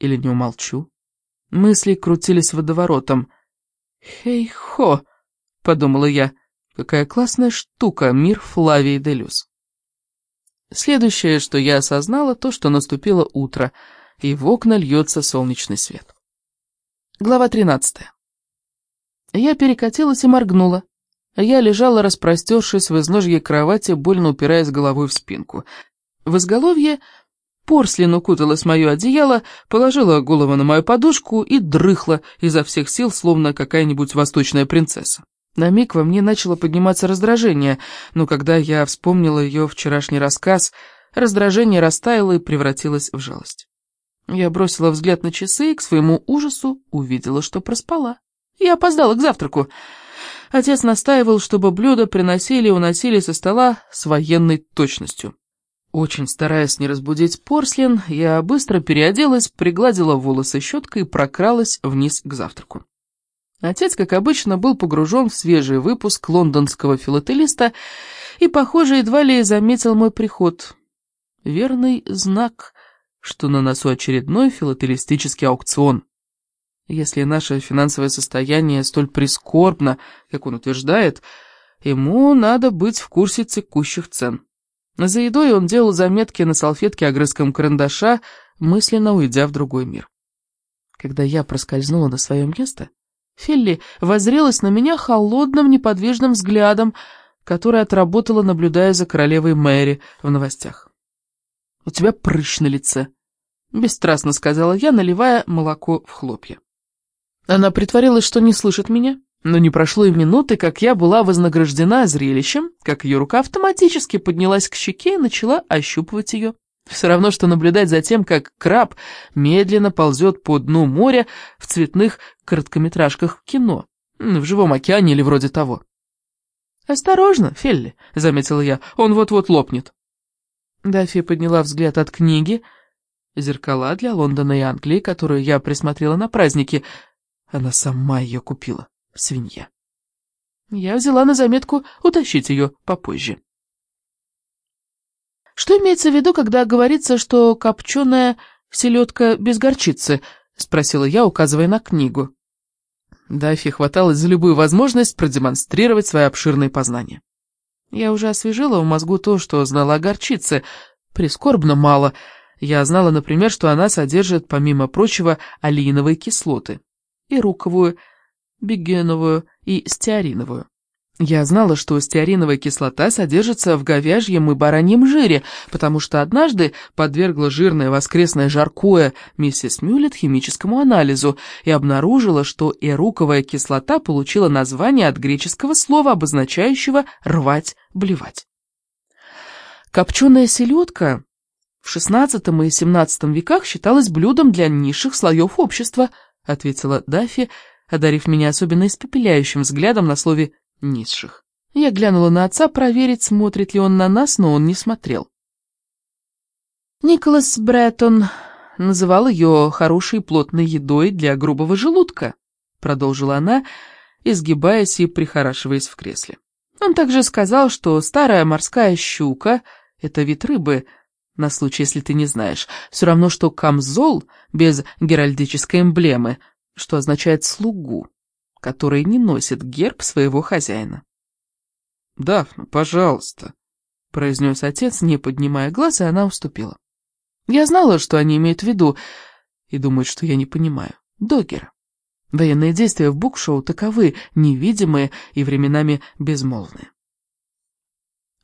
или не умолчу? Мысли крутились водоворотом. «Хей-хо!» — подумала я. «Какая классная штука, мир Флавии Делюс!» Следующее, что я осознала, то, что наступило утро, и в окна льется солнечный свет. Глава тринадцатая. Я перекатилась и моргнула. Я лежала, распростершись в изножье кровати, больно упираясь головой в спинку. В изголовье порслин укуталась мое одеяло, положила голову на мою подушку и дрыхла изо всех сил, словно какая-нибудь восточная принцесса. На миг во мне начало подниматься раздражение, но когда я вспомнила ее вчерашний рассказ, раздражение растаяло и превратилось в жалость. Я бросила взгляд на часы и, к своему ужасу, увидела, что проспала. Я опоздала к завтраку. Отец настаивал, чтобы блюда приносили и уносили со стола с военной точностью. Очень стараясь не разбудить Порслин, я быстро переоделась, пригладила волосы щеткой и прокралась вниз к завтраку. Отец, как обычно, был погружен в свежий выпуск лондонского филателиста и, похоже, едва ли заметил мой приход. Верный знак, что на носу очередной филателистический аукцион. Если наше финансовое состояние столь прискорбно, как он утверждает, ему надо быть в курсе текущих цен. За едой он делал заметки на салфетке огрызком карандаша, мысленно уйдя в другой мир. Когда я проскользнула на свое место, Фелли возрелась на меня холодным неподвижным взглядом, который отработала, наблюдая за королевой Мэри в новостях. «У тебя прыщ на лице», — бесстрастно сказала я, наливая молоко в хлопья. Она притворилась, что не слышит меня, но не прошло и минуты, как я была вознаграждена зрелищем, как ее рука автоматически поднялась к щеке и начала ощупывать ее. Все равно, что наблюдать за тем, как краб медленно ползет по дну моря в цветных короткометражках кино, в живом океане или вроде того. «Осторожно, Фелли», — заметила я, — «он вот-вот лопнет». Дафи подняла взгляд от книги «Зеркала для Лондона и Англии», которую я присмотрела на празднике, — она сама ее купила, свинья. Я взяла на заметку утащить ее попозже. Что имеется в виду, когда говорится, что копченая селедка без горчицы? Спросила я, указывая на книгу. Дафи хваталась за любую возможность продемонстрировать свои обширные познания. Я уже освежила в мозгу то, что знала о горчице. Прискорбно мало. Я знала, например, что она содержит, помимо прочего, алииновые кислоты и руковую, бигеновую и стеариновую. Я знала, что стеариновая кислота содержится в говяжьем и бараньем жире, потому что однажды подвергла жирное воскресное жаркое миссис Мюллет химическому анализу и обнаружила, что эруковая кислота получила название от греческого слова, обозначающего «рвать, блевать». Копченая селедка в XVI и XVII веках считалась блюдом для низших слоев общества – ответила Даффи, одарив меня особенно испепеляющим взглядом на слове «низших». Я глянула на отца проверить, смотрит ли он на нас, но он не смотрел. Николас Бреттон называл ее хорошей плотной едой для грубого желудка, продолжила она, изгибаясь и прихорашиваясь в кресле. Он также сказал, что старая морская щука — это вид рыбы — на случай, если ты не знаешь. Все равно, что камзол без геральдической эмблемы, что означает «слугу», который не носит герб своего хозяина. «Дафна, пожалуйста», — произнес отец, не поднимая глаз, и она уступила. Я знала, что они имеют в виду, и думают, что я не понимаю. Догера. Военные действия в букшоу таковы, невидимые и временами безмолвные.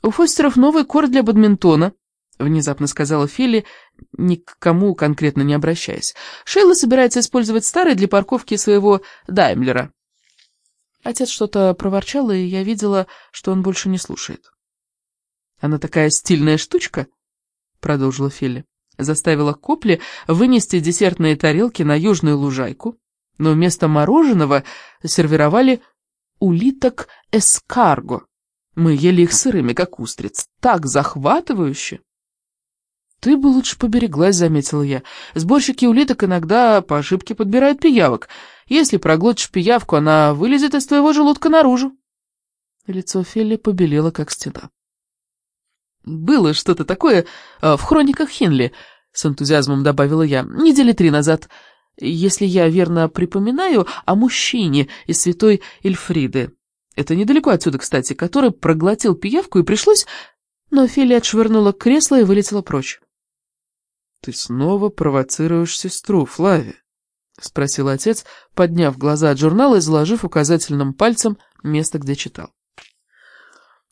У Фостеров новый корт для бадминтона, — внезапно сказала Филли, ни к кому конкретно не обращаясь. «Шейла собирается использовать старый для парковки своего Даймлера». Отец что-то проворчал, и я видела, что он больше не слушает. «Она такая стильная штучка», — продолжила Филли. Заставила Копли вынести десертные тарелки на южную лужайку, но вместо мороженого сервировали улиток эскарго. Мы ели их сырыми, как устриц. Так захватывающе! «Ты бы лучше побереглась», — заметила я. «Сборщики улиток иногда по ошибке подбирают пиявок. Если проглотишь пиявку, она вылезет из твоего желудка наружу». Лицо Фелли побелело, как стена. «Было что-то такое э, в хрониках Хинли», — с энтузиазмом добавила я, недели три назад, если я верно припоминаю, о мужчине из святой Эльфриды. Это недалеко отсюда, кстати, который проглотил пиявку и пришлось... Но Филя отшвырнула кресло и вылетела прочь. «Ты снова провоцируешь сестру, Флави?» — спросил отец, подняв глаза от журнала и заложив указательным пальцем место, где читал.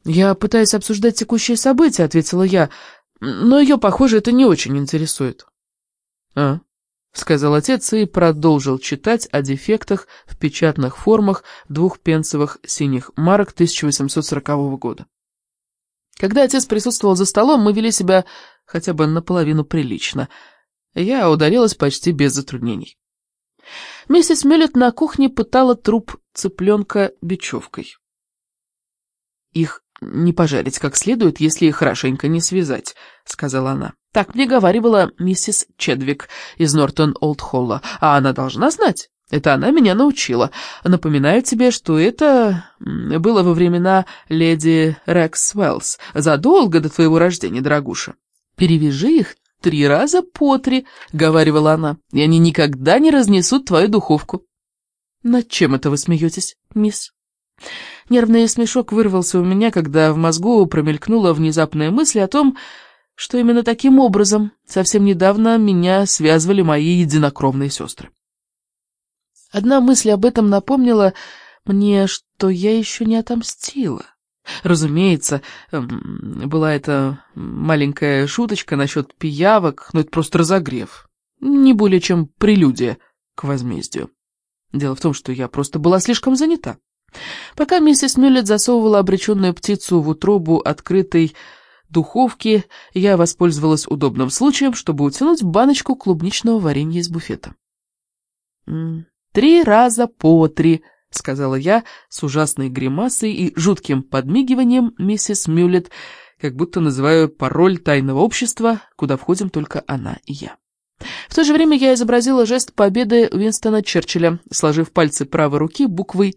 «Я пытаюсь обсуждать текущие события», — ответила я, — «но ее, похоже, это не очень интересует». «А?» — сказал отец и продолжил читать о дефектах в печатных формах двух пенсовых синих марок 1840 года. Когда отец присутствовал за столом, мы вели себя хотя бы наполовину прилично. Я ударилась почти без затруднений. Миссис Мюллет на кухне пытала труп цыпленка бечевкой. «Их не пожарить как следует, если их хорошенько не связать», — сказала она. «Так мне говаривала миссис Чедвик из Нортон-Олд-Холла, а она должна знать». Это она меня научила. Напоминаю тебе, что это было во времена леди Рекс Уэллс, задолго до твоего рождения, дорогуша. Перевяжи их три раза по три, — говаривала она, — и они никогда не разнесут твою духовку. Над чем это вы смеетесь, мисс? Нервный смешок вырвался у меня, когда в мозгу промелькнула внезапная мысль о том, что именно таким образом совсем недавно меня связывали мои единокровные сестры. Одна мысль об этом напомнила мне, что я еще не отомстила. Разумеется, эм, была эта маленькая шуточка насчет пиявок, но это просто разогрев. Не более чем прелюдия к возмездию. Дело в том, что я просто была слишком занята. Пока миссис Мюллет засовывала обреченную птицу в утробу открытой духовки, я воспользовалась удобным случаем, чтобы утянуть баночку клубничного варенья из буфета. «Три раза по три», — сказала я с ужасной гримасой и жутким подмигиванием миссис Мюллет, как будто называю пароль тайного общества, куда входим только она и я. В то же время я изобразила жест победы Уинстона Черчилля, сложив пальцы правой руки буквой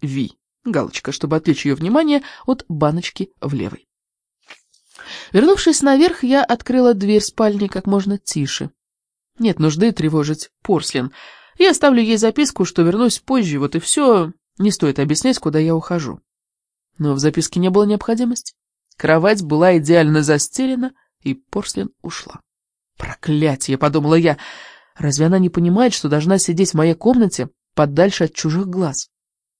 «Ви», галочка, чтобы отвлечь ее внимание от баночки в левой. Вернувшись наверх, я открыла дверь спальни как можно тише. Нет нужды тревожить Порслин — я оставлю ей записку, что вернусь позже, вот и все. Не стоит объяснять, куда я ухожу. Но в записке не было необходимости. Кровать была идеально застелена, и Порслин ушла. «Проклятие!» — подумала я. «Разве она не понимает, что должна сидеть в моей комнате подальше от чужих глаз?»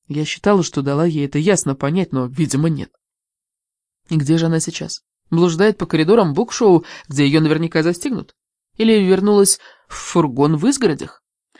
Я считала, что дала ей это ясно понять, но, видимо, нет. И где же она сейчас? Блуждает по коридорам букшоу, где ее наверняка застигнут? Или вернулась в фургон в изгородях?